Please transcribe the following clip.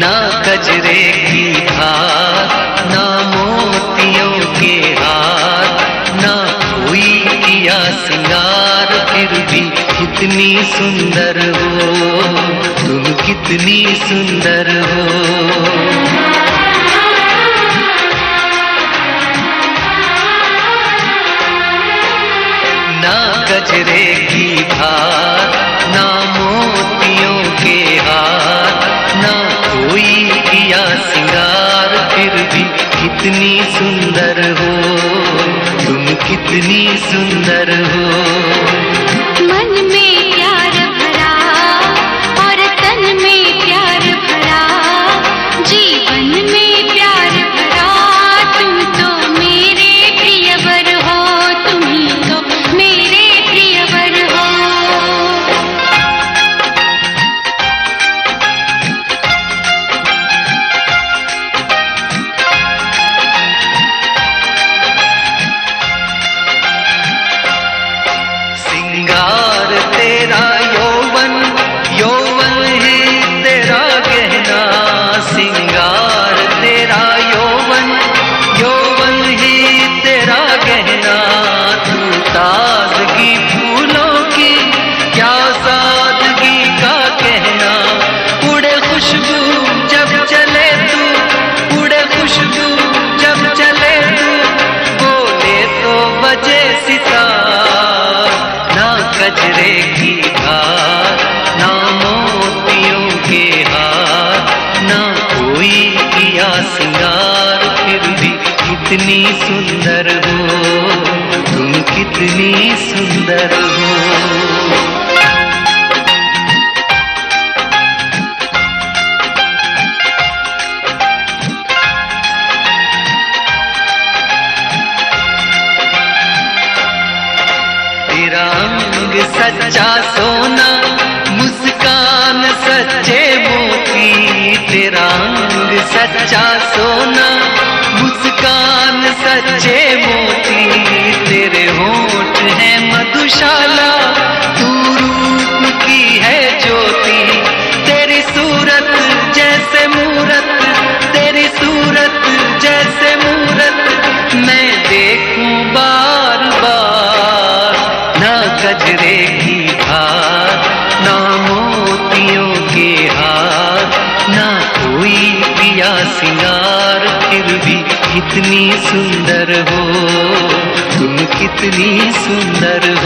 ना कजरे की धार, ना मोतियों के हार, ना कोई किया सिंगार, फिर भी कितनी सुंदर हो, तुम कितनी सुंदर हो। ना कजरे की भार कितनी सुंदर हो तुम कितनी सुंदर हो। कितनी सुंदर हो, तुम कितनी सुंदर हो। सच्चा सोना, मुस्कान सच्चे मोती। तेरा सच्चा सोना मुस्कान सच्चे मोती, तेरे होठ है मधुशाला। तू रूप की है ज्योति, तेरी सूरत जैसे मूरत, तेरी सूरत जैसे मूरत। मैं देखूँ बार बार, ना गजरे की हार ना पिया सिंगार फिर भी कितनी सुंदर हो। तुम कितनी सुंदर हो